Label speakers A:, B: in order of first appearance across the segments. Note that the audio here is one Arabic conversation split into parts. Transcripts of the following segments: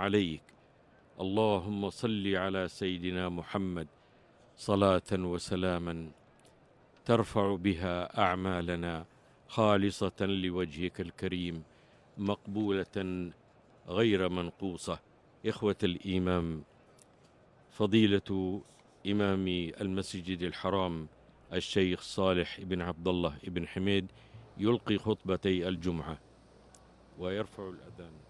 A: عليك. اللهم صل على سيدنا محمد صلاة وسلاما ترفع بها أعمالنا خالصة لوجهك الكريم مقبولة غير منقوصة. إخوة الإيمان فضيلة إمام المسجد الحرام الشيخ صالح بن عبد الله بن حميد يلقي خطبتي الجمعة ويرفع الأذان.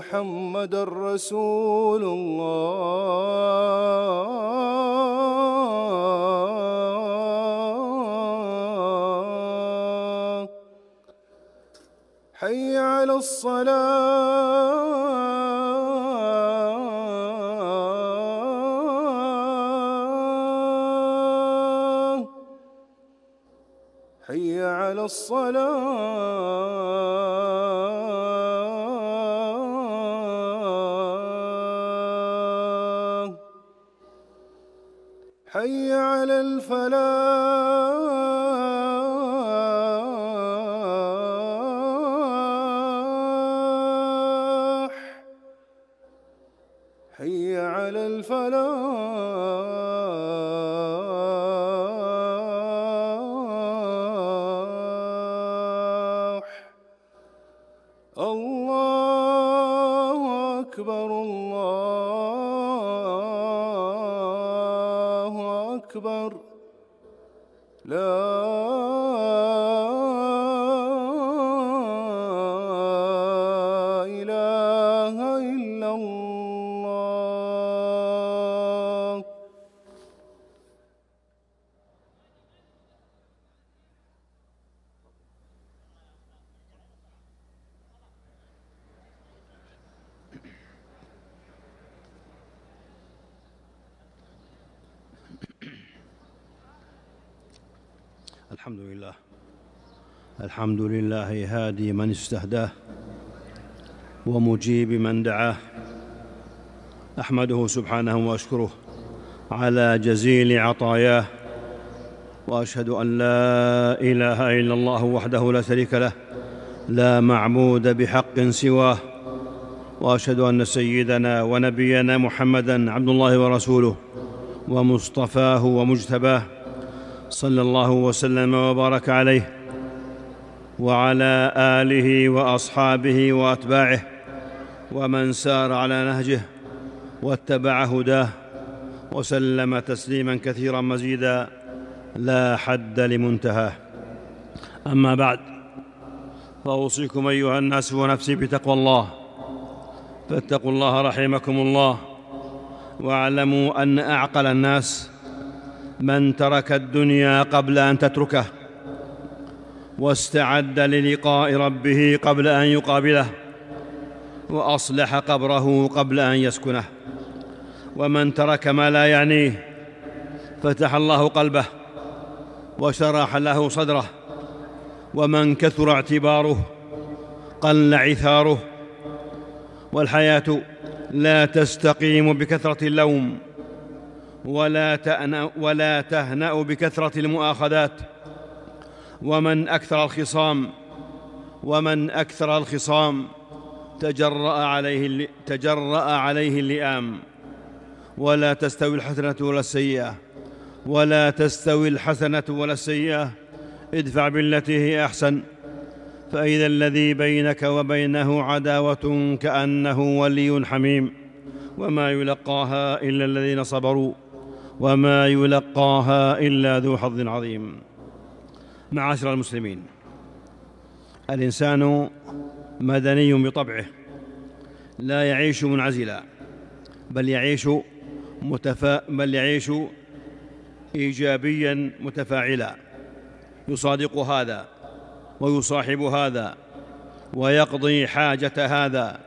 B: محمد رسول الله. أكبر الله أكبر. لا
C: الحمد لله هادي من استهداه ومجيب من دعاه. أحمده سبحانه وأشكره على جزيل عطاياه وأشهد أن لا إله إلا الله وحده لا شريك له لا معبود بحق سواه وأشهد أن سيدنا ونبينا محمدا عبد الله ورسوله ومصطفاه ومجتباه صلى الله وسلم وبارك عليه. وعلى آله وأصحابه وأتباعه ومن سار على نهجه واتبع هداه وسلم تسليما كثيرا مزيدا لا حد لمنتهاه. أما بعد فأوصيكم أيها الناس ونفسي بتقوى الله. فاتقوا الله رحمكم الله واعلموا أن أعقل الناس من ترك الدنيا قبل أن تتركه. واستعد للقاء ربه قبل أن يقابله وأصلح قبره قبل أن يسكنه. ومن ترك ما لا يعنيه فتح الله قلبه وشرح له صدره. ومن كثر اعتباره قل عثاره. والحياة لا تستقيم بكثرة اللوم ولا تأنأ ولا تهنأ بكثرة المؤاخذات. ومن أكثر الخصام ومن أكثر الخصام تجرأ عليه تجرأ عليه اللئام. ولا تستوي الحسنة ولا السيئة. ولا تستوي الحسنة ولا السيئة. ادفع بالتي هي أحسن. فإذا الذي بينك وبينه عداوة كأنه ولي حميم. وما يلقاها إلا الذين صبروا. وما يلقاها إلا ذو حظ عظيم. معاشر المسلمين. الإنسان مدني بطبعه لا يعيش منعزلا بل يعيش متفا بل يعيش إيجابيا متفاعلا. يصادق هذا ويصاحب هذا ويقضي حاجة هذا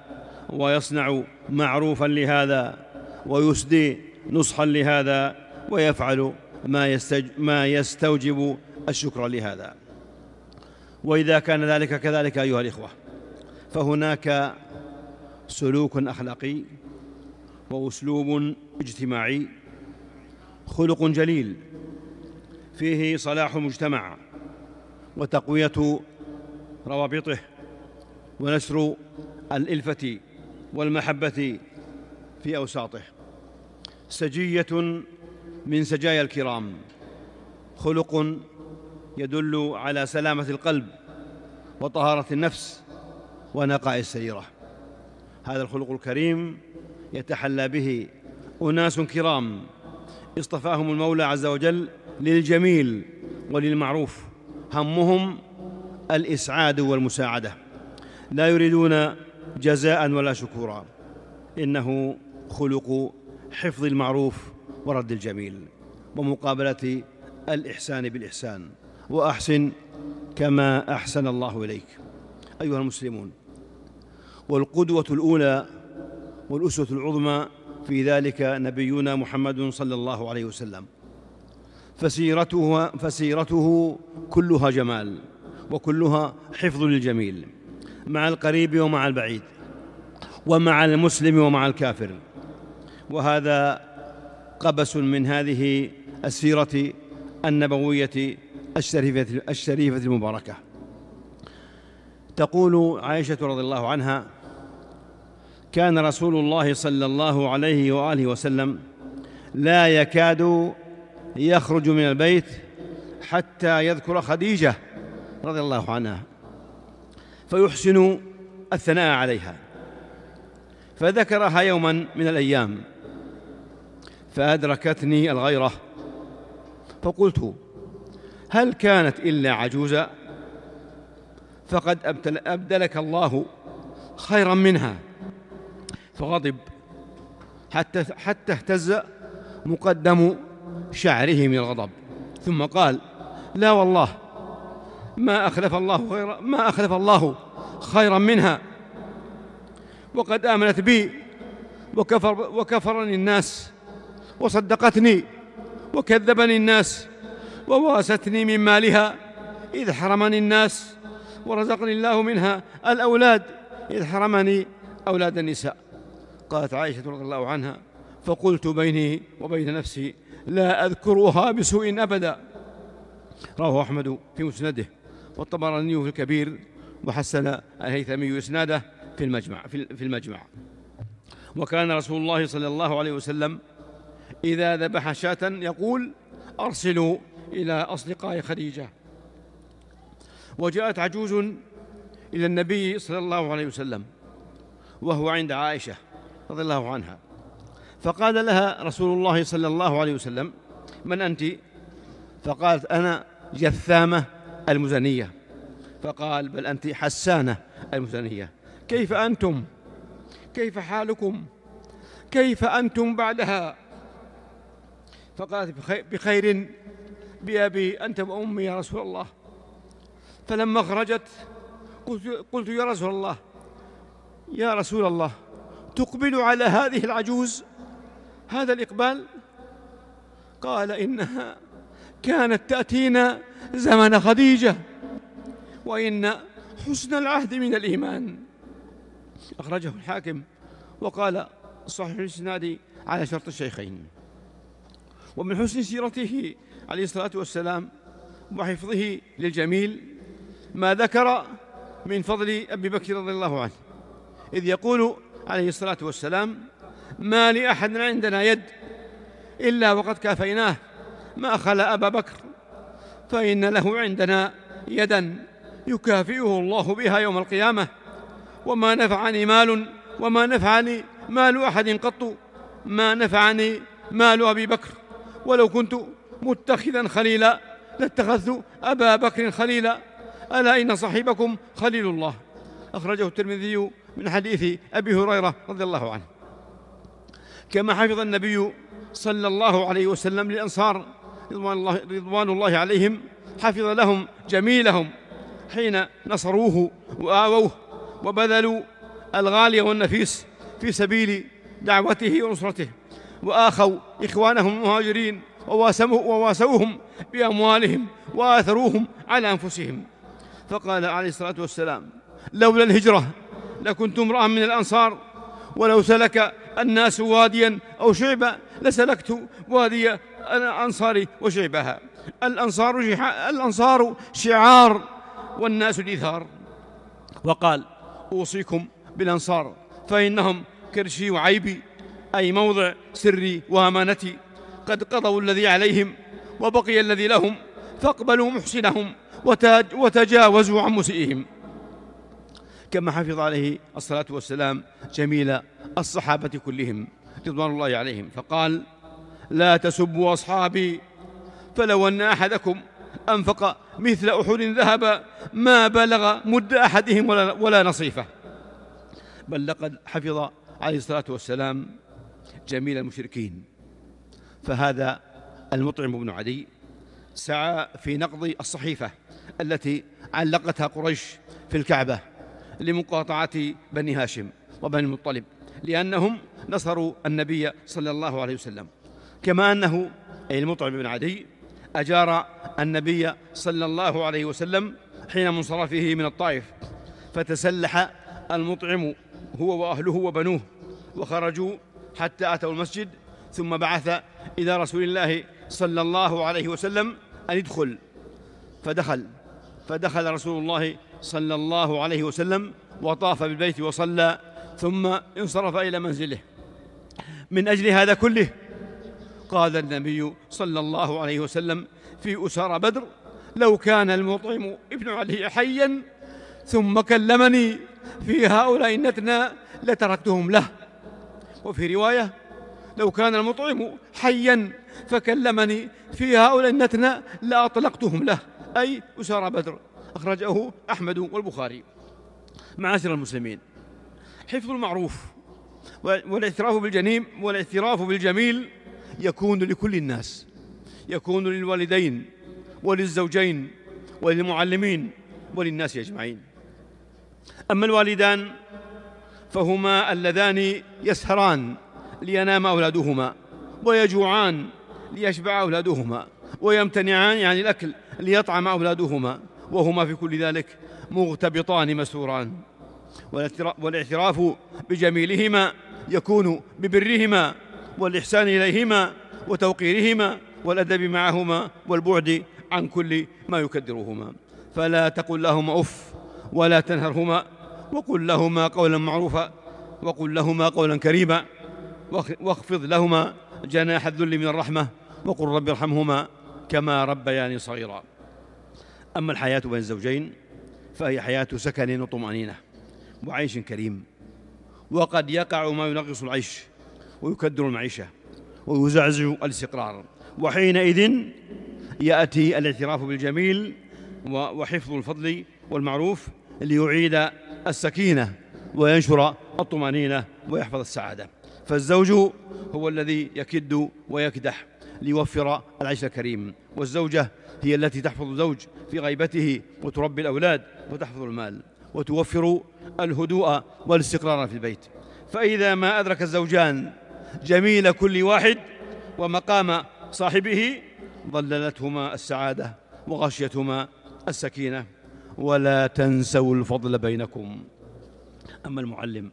C: ويصنع معروفا لهذا ويسدي نصحا لهذا ويفعل ما, يستج ما يستوجب الشكر لهذا. وإذا كان ذلك كذلك أيها الإخوة فهناك سلوك أخلاقي وأسلوب اجتماعي خلق جليل فيه صلاح المجتمع وتقوية روابطه ونشر الإلفة والمحبة في أوساطه. سجية من سجايا الكرام خلق يدل على سلامة القلب وطهارة النفس ونقاء السريره هذا الخلق الكريم يتحلى به أناس كرام اصطفاهم المولى عز وجل للجميل وللمعروف. همهم الإسعاد والمساعدة. لا يريدون جزاء ولا شكورا. إنه خلق حفظ المعروف ورد الجميل ومقابلة الإحسان بالإحسان. وأحسن كما أحسن الله إليك. أيها المسلمون والقدوة الأولى والأسوة العظمى في ذلك نبينا محمد صلى الله عليه وسلم. فسيرته فسيرته كلها جمال وكلها حفظ للجميل مع القريب ومع البعيد ومع المسلم ومع الكافر. وهذا قبس من هذه السيرة النبوية الشريفة الشريفة المباركة. تقول عائشة رضي الله عنها كان رسول الله صلى الله عليه وآله وسلم لا يكاد يخرج من البيت حتى يذكر خديجة رضي الله عنها فيحسن الثناء عليها. فذكرها يوما من الأيام فأدركتني الغيرة فقلت هل كانت إلا عجوزا فقد أبدلك الله خيرا منها. فغضب. حتى حتى اهتز مقدم شعره من الغضب. ثم قال لا والله ما أخلف الله خيرا ما أخلف الله خيرا منها. وقد آمنت بي وكفر وكفرني الناس وصدقتني وكذبني الناس. وواستني من مالها. إذ حرمني الناس ورزقني الله منها الأولاد. إذ حرمني أولاد النساء. قالت عائشة رضي الله عنها فقلت بيني وبين نفسي لا أذكرها بسوء أبدا. رواه أحمد في مسنده والطبراني في الكبير وحسن الهيثمي إسناده في المجمع في المجمع. وكان رسول الله صلى الله عليه وسلم إذا ذبح شاة يقول أرسلوا إلى أصدقاء خديجة. وجاءت عجوز إلى النبي صلى الله عليه وسلم وهو عند عائشة رضي الله عنها. فقال لها رسول الله صلى الله عليه وسلم من أنت؟ فقالت أنا جثامة المزنية. فقال بل أنت حسانة المزنية. كيف أنتم؟ كيف حالكم؟ كيف أنتم بعدها؟ فقالت بخير بأبي أنت وأمي يا رسول الله. فلما خرجت قلت, يا رسول الله يا رسول الله تقبل على هذه العجوز؟ هذا الإقبال؟ قال إنها كانت تأتينا زمن خديجة وإن حسن العهد من الإيمان. أخرجه الحاكم وقال صحيح الإسناد على شرط الشيخين. ومن حسن سيرته عليه الصلاة والسلام وحفظه للجميل ما ذكر من فضل أبي بكر رضي الله عنه. إذ يقول عليه الصلاة والسلام ما لأحد عندنا يد إلا وقد كافيناه. ما خلا أبا بكر؟ فإن له عندنا يدا يكافئه الله بها يوم القيامة. وما نفعني مال وما نفعني مال أحد قط. ما نفعني مال أبي بكر. ولو كنت متخذا خليلا. لاتخذت أبا بكر خليلا. ألا إن صاحبكم خليل الله. أخرجه الترمذي من حديث أبي هريرة رضي الله عنه. كما حفظ النبي صلى الله عليه وسلم للأنصار رضوان الله, رضوان الله عليهم حفظ لهم جميلهم حين نصروه وآووه وبذلوا الغالي والنفيس في سبيل دعوته ونصرته. وآخوا إخوانهم المهاجرين وواسوهم بأموالهم وآثروهم على أنفسهم. فقال عليه الصلاة والسلام لولا الهجرة لكنت امرأ من الأنصار ولو سلك الناس واديا أو شعبا لسلكت وادي الأنصار وشعبها. الأنصار, الأنصار شعار والناس دثار وقال أوصيكم بالأنصار فإنهم كرشي وعيبي أي موضع سري وأمانتي. قد قضوا الذي عليهم وبقي الذي لهم فاقبلوا محسنهم وتجاوزوا عن مسيئهم. كما حفظ عليه الصلاة والسلام جميل الصحابة كلهم رضوان الله عليهم فقال لا تسبوا أصحابي فلو أن أحدكم أنفق مثل أحد ذهب ما بلغ مد أحدهم ولا, ولا نصيفه. بل لقد حفظ عليه الصلاة والسلام جميل المشركين. فهذا المطعم بن عدي سعى في نقض الصحيفة التي علقتها قريش في الكعبة لمقاطعة بني هاشم وبني المطلب لأنهم نصروا النبي صلى الله عليه وسلم. كما أنه أي المطعم بن عدي أجار النبي صلى الله عليه وسلم حين منصرفه من الطائف فتسلح المطعم هو وأهله وبنوه وخرجوا حتى أتوا المسجد ثم بعث إلى رسول الله صلى الله عليه وسلم أن يدخل. فدخل. فدخل رسول الله صلى الله عليه وسلم وطاف بالبيت وصلى ثم انصرف إلى منزله. من أجل هذا كله قال النبي صلى الله عليه وسلم في أسار بدر لو كان المطعم ابن علي حيا ثم كلمني في هؤلاء النتنى لتركتهم له. وفي رواية لو كان المطعم حيا فكلمني في هؤلاء النتنى لأطلقتهم له. أي أسار بدر. أخرجه أحمد والبخاري. معاشر المسلمين حفظ المعروف والإعتراف بالجنيم والإعتراف بالجميل يكون لكل الناس. يكون للوالدين وللزوجين وللمعلمين وللناس أجمعين. أما الوالدان فهما اللذان يسهران. لينام أولادهما ويجوعان ليشبع أولادهما ويمتنعان عن الأكل ليطعم أولادهما وهما في كل ذلك مغتبطان مسوران والاعتراف بجميلهما يكون ببرهما والإحسان إليهما وتوقيرهما والأدب معهما والبعد عن كل ما يكدرهما. فلا تقل لهما أف ولا تنهرهما وقل لهما قولا معروفا وقل لهما قولا كريما واخفض لهما جناح الذل من الرحمة وقل رب ارحمهما كما ربياني صغيرا. أما الحياة بين الزوجين فهي حياة سكن وطمأنينة وعيش كريم. وقد يقع ما ينغص العيش ويكدر المعيشة ويزعزع الاستقرار. وحينئذ يأتي الاعتراف بالجميل وحفظ الفضل والمعروف ليعيد السكينة وينشر الطمأنينة ويحفظ السعادة. فالزوج هو الذي يكد ويكدح ليوفر العيش الكريم. والزوجة هي التي تحفظ الزوج في غيبته وتربي الأولاد وتحفظ المال وتوفر الهدوء والاستقرار في البيت. فإذا ما أدرك الزوجان جميل كل واحد ومقام صاحبه ظللتهما السعادة وغشيتهما السكينة. ولا تنسوا الفضل بينكم. أما المعلم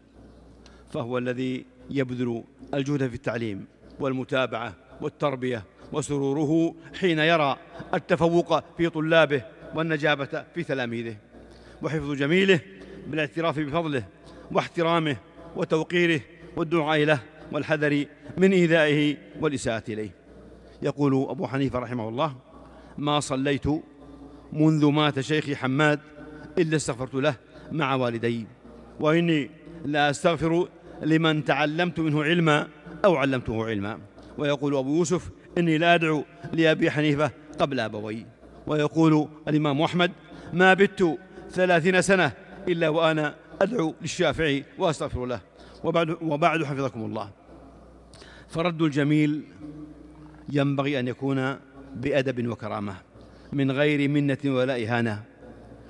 C: فهو الذي يبذل الجهد في التعليم والمتابعة والتربية وسروره حين يرى التفوق في طلابه والنجابة في تلاميذه. وحفظ جميله بالاعتراف بفضله واحترامه وتوقيره والدعاء له والحذر من إيذائه والإساءة إليه. يقول أبو حنيفة رحمه الله ما صليت منذ مات شيخي حماد إلا استغفرت له مع والدي. وإني لا أستغفر لمن تعلمت منه علما أو علمته علما. ويقول أبو يوسف إني لا أدعو لأبي حنيفة قبل أبوي. ويقول الإمام أحمد ما بت ثلاثين سنة إلا وأنا أدعو للشافعي وأستغفر له. وبعد, وبعد حفظكم الله. فرد الجميل ينبغي أن يكون بأدب وكرامة من غير منة ولا إهانة.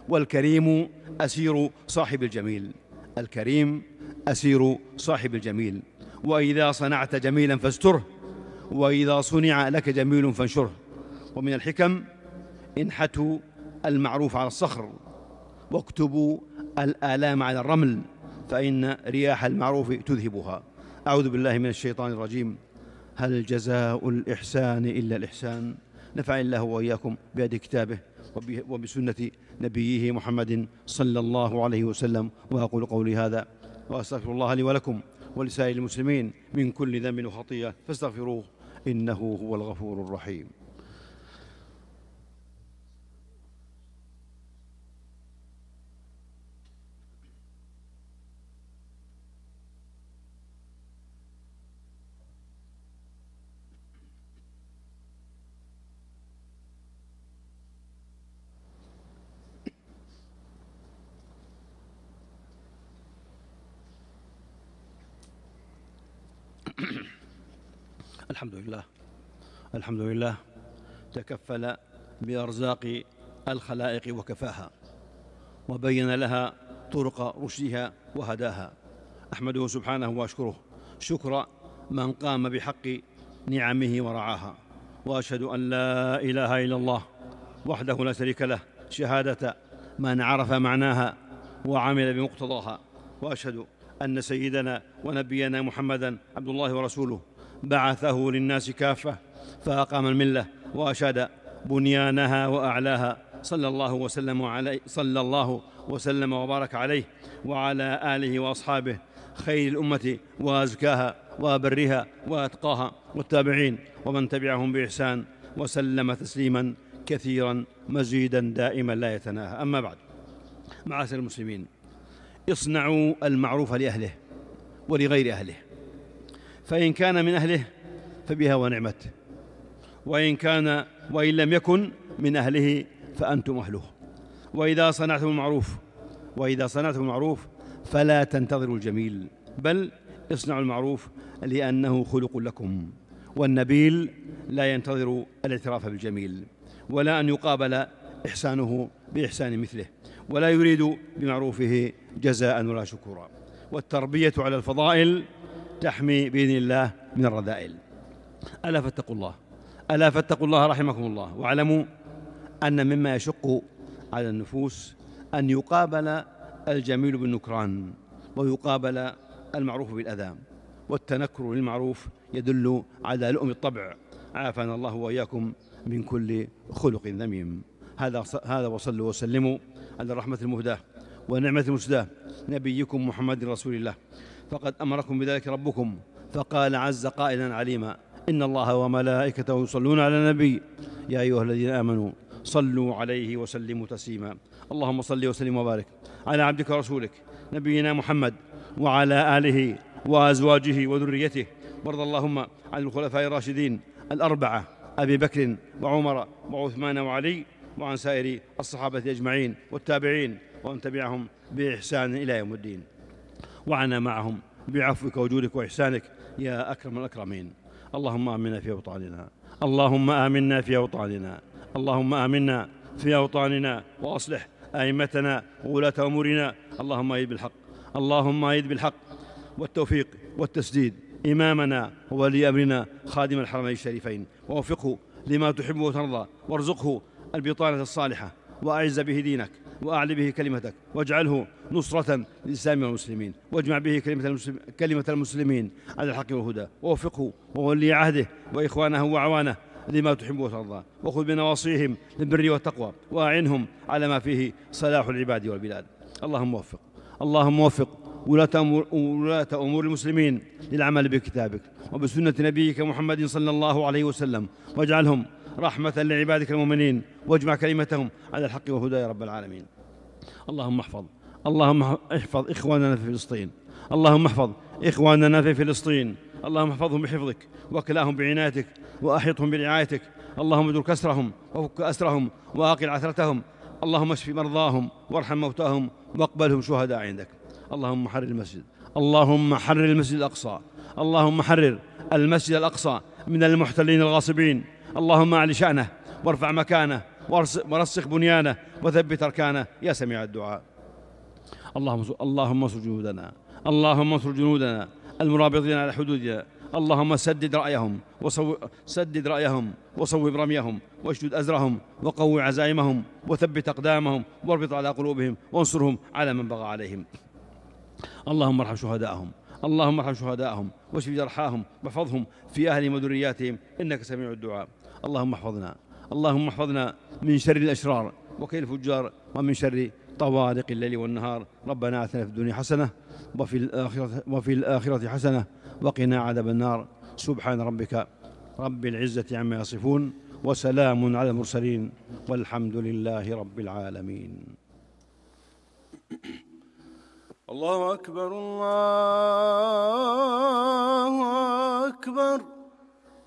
C: والكريم أسير صاحب الجميل. الكريم أسير صاحب الجميل. وإذا صنعت جميلا فاستره وإذا صنع لك جميل فانشره ومن الحكم انحتوا المعروف على الصخر واكتبوا الآلام على الرمل فإن رياح المعروف تذهبها. أعوذ بالله من الشيطان الرجيم. هل جزاء الإحسان إلا الإحسان؟ نفع الله وإياكم بهدي كتابه وبسنة نبيه محمد صلى الله عليه وسلم. وأقول قولي هذا. وأستغفر الله لي ولكم ولسائر المسلمين من كل ذنب وخطيئة فاستغفروه إنه هو الغفور الرحيم. الحمد لله. الحمد لله. تكفل بأرزاق الخلائق وكفاها وبين لها طرق رشدها وهداها. أحمده سبحانه وأشكره. شكر من قام بحق نعمه ورعاها. وأشهد أن لا إله إلا الله وحده لا شريك له. شهادة من عرف معناها وعمل بمقتضاها. وأشهد أن سيدنا ونبينا محمدا عبد الله ورسوله. بعثه للناس كافة فأقام الملة وأشاد بنيانها وأعلاها. صلى الله وسلم عليه صلى الله وسلم وبارك عليه وعلى آله وأصحابه خير الأمة وأزكاها وأبرها وأتقاها والتابعين ومن تبعهم بإحسان وسلم تسليما كثيرا مزيدا دائما لا يتناهى. أما بعد معاشر المسلمين اصنعوا المعروف لأهله ولغير أهله. فإن كان من أهله فبها ونعمت. وإن كان وإن لم يكن من أهله فأنتم أهله. وإذا صنعتم المعروف وإذا صنعتم المعروف فلا تنتظروا الجميل بل اصنعوا المعروف لأنه خلق لكم. والنبيل لا ينتظر الاعتراف بالجميل ولا أن يقابل إحسانه بإحسان مثله ولا يريد بمعروفه جزاء ولا شكورا. والتربية على الفضائل تحمي بإذن الله من الرذائل. ألا فاتقوا الله. ألا فاتقوا الله رحمكم الله. واعلموا أن مما يشق على النفوس أن يقابل الجميل بالنكران ويقابل المعروف بالأذى والتنكر للمعروف يدل على لؤم الطبع. عافانا الله وإياكم من كل خلق ذميم. هذا هذا وصلوا وسلموا على الرحمة المهداة ونعمة المسداة نبيكم محمد رسول الله. فقد أمركم بذلك ربكم. فقال عز قائلا عليما إن الله وملائكته يصلون على النبي. يا أيها الذين آمنوا صلوا عليه وسلموا تسليما. اللهم صل وسلم وبارك على عبدك ورسولك نبينا محمد وعلى آله وأزواجه وذريته. وارض اللهم عن الخلفاء الراشدين الأربعة أبي بكر وعمر وعثمان وعلي وعن سائر الصحابة أجمعين والتابعين ومن تبعهم بإحسان إلى يوم الدين. وعنا معهم. بعفوك وجودك وإحسانك يا أكرم الأكرمين. اللهم آمنا في أوطاننا. اللهم آمنا في أوطاننا. اللهم آمنا في أوطاننا. وأصلح أئمتنا وولاة أمورنا. اللهم أيد بالحق. اللهم أيد بالحق والتوفيق والتسديد. إمامنا وولي أمرنا خادم الحرمين الشريفين. ووفقه لما تحب وترضى. وارزقه البطانة الصالحة. وأعز به دينك. وأعل به كلمتك واجعله نصرة للإسلام والمسلمين واجمع به كلمة, المسلم كلمة المسلمين على الحق والهدى ووفقه وولي عهده وإخوانه وعوانه لما تحب وترضى وخذ بنواصيهم للبر والتقوى وأعنهم على ما فيه صلاح العباد والبلاد. اللهم وفق اللهم وفق ولاة أمور, ولاة أمور المسلمين للعمل بكتابك وبسنة نبيك محمد صلى الله عليه وسلم واجعلهم رحمة لعبادك المؤمنين واجمع كلمتهم على الحق والهدى يا رب العالمين. اللهم احفظ اللهم احفظ إخواننا في فلسطين. اللهم احفظ إخواننا في فلسطين. اللهم احفظهم بحفظك وكلاهم بعنايتك وأحيطهم برعايتك. اللهم ادر كسرهم وفك أسرهم وأقل عثرتهم. اللهم اشف مرضاهم وارحم موتاهم واقبلهم شهداء عندك. اللهم حرر المسجد. اللهم حرر المسجد الأقصى. اللهم حرر المسجد الأقصى من المحتلين الغاصبين. اللهم أعل شأنه وارفع مكانه ورسخ بنيانه وثبت أركانه. يا سميع الدعاء. اللهم اللهم انصر جنودنا. اللهم انصر جنودنا المرابطين على حدودنا. اللهم سدد رأيهم وصو سدد رأيهم وصوب رميهم واشدد أزرهم وقوي عزائمهم وثبت أقدامهم واربط على قلوبهم وانصرهم على من بغى عليهم. اللهم ارحم شهداءهم. اللهم ارحم شهداءهم واشف جرحاهم واحفظهم في أهلهم وذرياتهم. إنك سميع الدعاء. اللهم احفظنا. اللهم احفظنا من شر الأشرار وكيل الفجار ومن شر طوارق الليل والنهار. ربنا آتنا في الدنيا حسنة وفي الآخرة, وفي الآخرة حسنة وقنا عذاب النار. سبحان ربك رب العزة عما يصفون وسلام على المرسلين والحمد لله رب العالمين.
B: الله أكبر الله أكبر.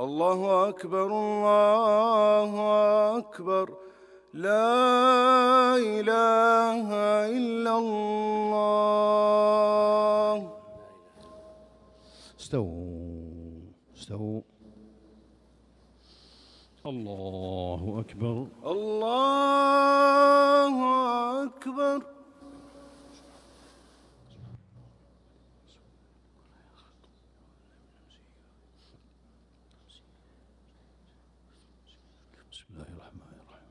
B: الله أكبر الله أكبر. لا إله إلا الله.
C: استووا استووا. الله أكبر.
B: الله أكبر
C: بسم الله الرحمن الرحيم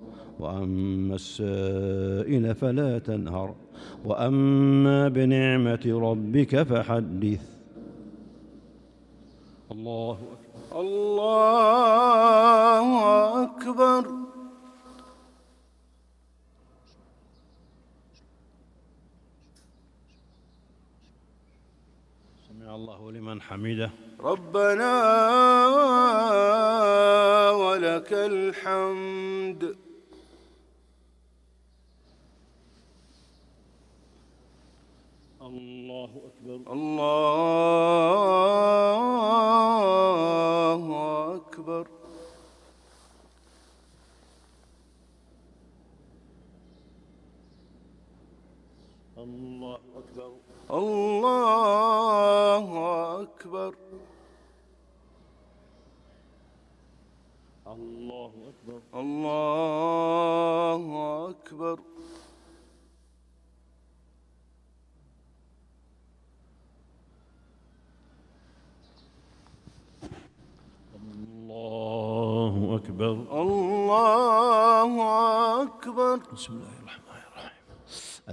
C: وأما السائل فلا تنهر وأما بنعمة ربك فحدث. الله أكبر.
B: الله أكبر.
C: سمع الله لمن حمده.
B: ربنا ولك الحمد.
C: الله أكبر.
B: الله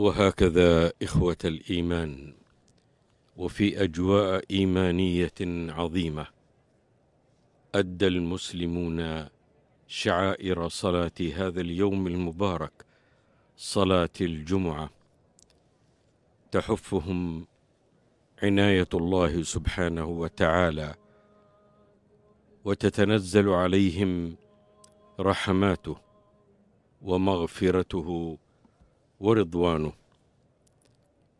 A: وهكذا إخوة الإيمان وفي أجواء إيمانية عظيمة أدى المسلمون شعائر صلاة هذا اليوم المبارك صلاة الجمعة. تحفهم عناية الله سبحانه وتعالى وتتنزل عليهم رحماته ومغفرته ورضوانه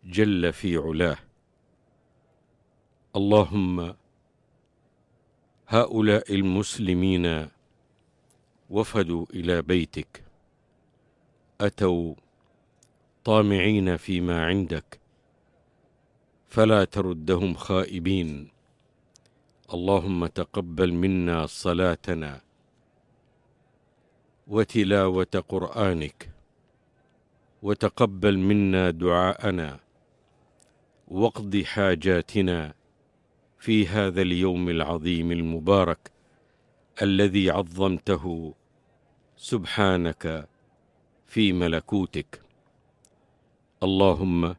A: جل في علاه. اللهم هؤلاء المسلمين وفدوا إلى بيتك. أتوا طامعين فيما عندك. فلا تردهم خائبين. اللهم تقبل منا صلاتنا وتلاوة قرآنك. وتقبل منا دعاءنا واقض حاجاتنا في هذا اليوم العظيم المبارك الذي عظمته سبحانك في ملكوتك. اللهم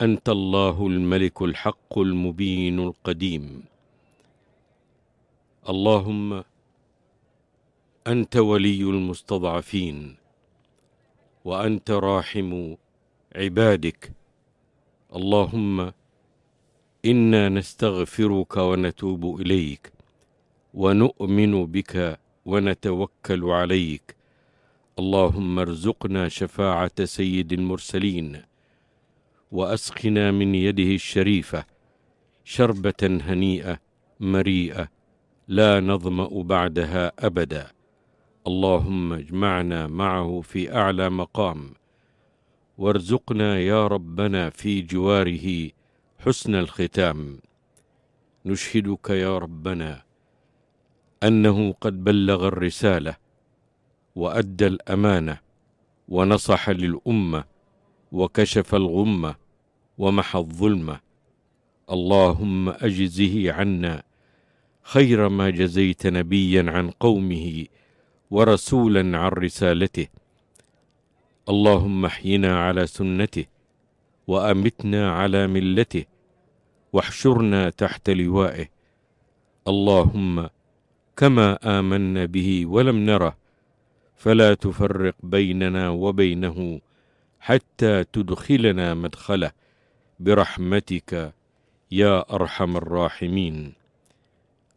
A: أنت الله الملك الحق المبين القديم. اللهم أنت ولي المستضعفين. وأنت راحم عبادك. اللهم إنا نستغفرك ونتوب إليك ونؤمن بك ونتوكل عليك. اللهم ارزقنا شفاعة سيد المرسلين وأسقنا من يده الشريفة شربة هنيئة مريئة لا نظمأ بعدها أبدا. اللهم اجمعنا معه في أعلى مقام. وارزقنا يا ربنا في جواره حسن الختام. نشهدك يا ربنا أنه قد بلغ الرسالة وأدى الأمانة ونصح للأمة وكشف الغمه ومحى الظلمه اللهم أجزه عنا خير ما جزيت نبيا عن قومه ورسولا عن رسالته. اللهم احينا على سنته وأمتنا على ملته واحشرنا تحت لوائه. اللهم كما آمنا به ولم نره فلا تفرق بيننا وبينه حتى تدخلنا مدخله. برحمتك يا أرحم الراحمين.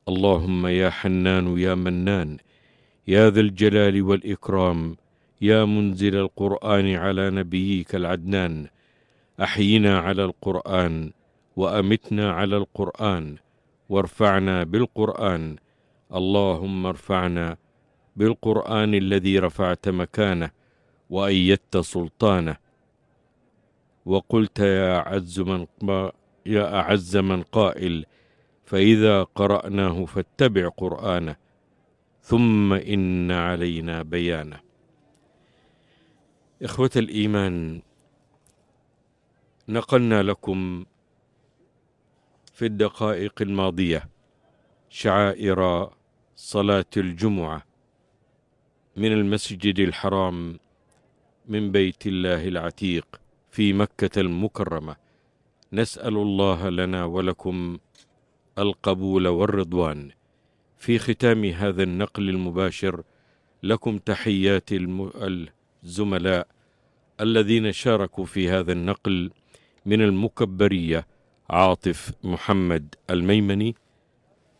A: اللهم يا حنان يا منان. يا ذا الجلال والإكرام يا منزل القرآن على نبيك العدنان. أحينا على القرآن وأمتنا على القرآن وارفعنا بالقرآن. اللهم ارفعنا بالقرآن الذي رفعت مكانه وأيدت سلطانه. وقلت يا أعز من يا أعز من قائل فإذا قرأناه فاتبع قرآنه. ثم إن علينا بيانه. إخوة الإيمان نقلنا لكم في الدقائق الماضية شعائر صلاة الجمعة من المسجد الحرام من بيت الله العتيق في مكة المكرمة. نسأل الله لنا ولكم القبول والرضوان. في ختام هذا النقل المباشر لكم تحيات الزملاء الذين شاركوا في هذا النقل من المكبرية عاطف محمد الميمني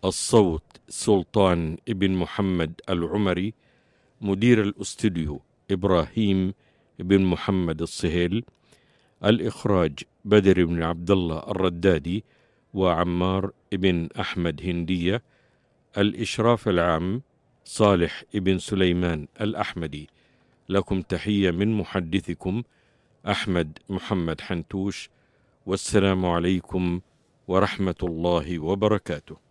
A: الصوت سلطان ابن محمد العمري مدير الاستوديو إبراهيم بن محمد الصهيل الإخراج بدر بن عبد الله الردادي وعمار بن أحمد هندية الإشراف العام صالح بن سليمان الأحمدي. لكم تحية من محدثكم أحمد محمد حنتوش والسلام عليكم ورحمة الله وبركاته.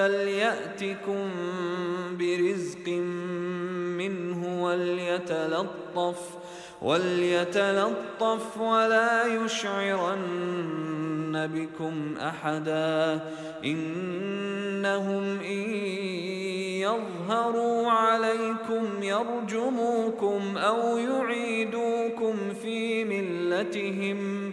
D: فليأتكم برزق منه وليتلطف وليتلطف ولا يشعرن بكم أحدا. إنهم إن يظهروا عليكم يرجموكم أو يعيدوكم في ملتهم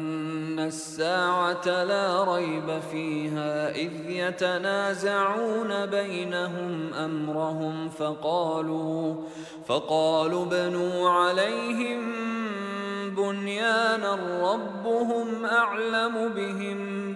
D: الساعة لا ريب فيها إذ يتنازعون بينهم أمرهم فقالوا فقالوا بنوا عليهم بنيانا ربهم أعلم بهم.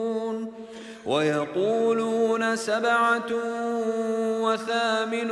D: ويقولون سبعة وثامن